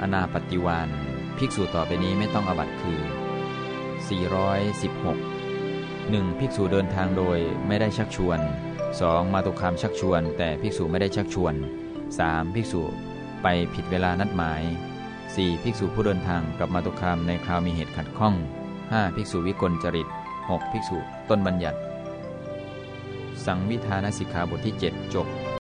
อนาปฏิวานภิกษุต่อไปนี้ไม่ต้องอบัตคือ 416 1. ภิกษุเดินทางโดยไม่ได้ชักชวน 2. มาตุคามชักชวน แต่ภิกษุไม่ได้ชักชวน 3. ภิกษุไปผิดเวลานัดหมาย 4. ภิกษุผู้เดินทางกับมาตุคามในคราวมีเหตุขัดข้อง 5. ภิกษุวิกลจริต 6. ภิกษุต้นบัญญัติ สังวิธานสิกขาบทที่ 7 จบ